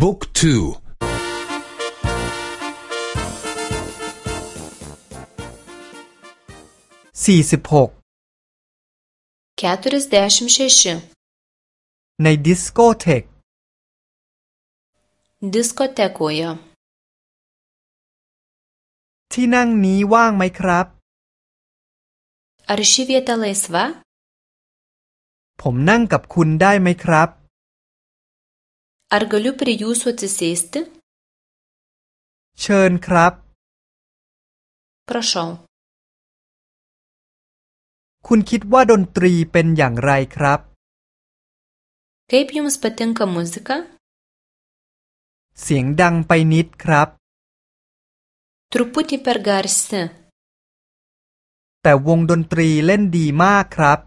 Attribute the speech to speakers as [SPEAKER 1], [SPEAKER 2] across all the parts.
[SPEAKER 1] บุ๊กทู
[SPEAKER 2] สี่สิบหก
[SPEAKER 3] keturiasdešimt
[SPEAKER 2] ในดิสโกเทก
[SPEAKER 3] diskotekoje
[SPEAKER 2] ที่นั่งนี้ว่างไหมครับ
[SPEAKER 3] ar ši vieta laisva
[SPEAKER 2] ผมนั่งกับคุณได้ไหมครับ
[SPEAKER 3] ar galiu prie jūsų atsisėsti
[SPEAKER 2] เชิญครับ
[SPEAKER 3] prašau
[SPEAKER 2] คุณคิดว่าดนตรีเป็นอย่างไรครับ
[SPEAKER 3] kaip jums patinka muzika
[SPEAKER 2] เสียงดังไปนิดครับ
[SPEAKER 3] truputį per garsi
[SPEAKER 2] แต่วงดนตรีเล่นดีมากครับ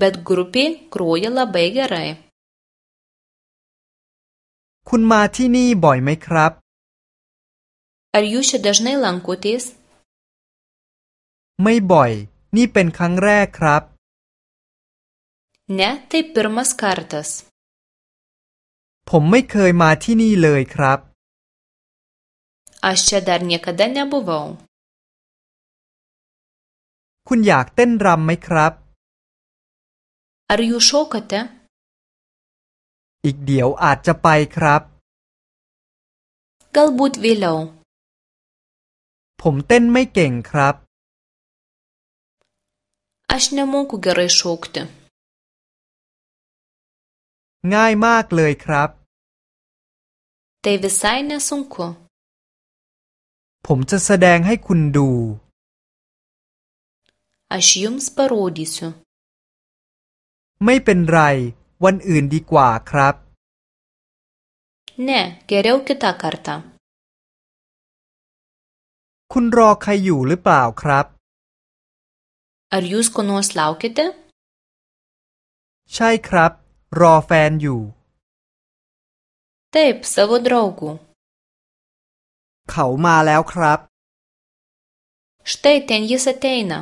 [SPEAKER 3] bet grupė groja labai gerai
[SPEAKER 2] คุณมาที่นี่บ่อยไหมครับ
[SPEAKER 3] ar jūs čia dažnai lankotės
[SPEAKER 2] ไม่บ่อย นี่เป็นครั้งแรกครับ
[SPEAKER 3] ne tai pirmas kartas
[SPEAKER 2] ผมไม่เคยมาที่นี่เลยครับ
[SPEAKER 3] aš čia dar niekada nebuvau
[SPEAKER 2] คุณอยากเต้นรำไหมครับ
[SPEAKER 3] ar jūs šokate
[SPEAKER 2] อีกเดี๋ยวอาจจะไปครับ
[SPEAKER 3] galbūt vėliau
[SPEAKER 2] ผมเต้นไม่เก่งครับ
[SPEAKER 3] aš nemoku gerai šokti
[SPEAKER 2] ง่ายมากเลยครับ
[SPEAKER 3] tai visai nesunku
[SPEAKER 2] ผมจะแสดงให้คุณดู
[SPEAKER 3] aš jums parodysiu
[SPEAKER 2] ไม่เป็นไร วันอื่นดีกว่าครับ
[SPEAKER 3] ne geriau kitą kartą
[SPEAKER 2] คุณรอใครอยู่หรือเปล่าครับ
[SPEAKER 3] ar jūs ko nors laukiate
[SPEAKER 2] ใช่ครับ รอแฟนอยู่
[SPEAKER 3] taip savo draugų
[SPEAKER 2] เขามาแล้วครับ
[SPEAKER 3] štai ten jis ateina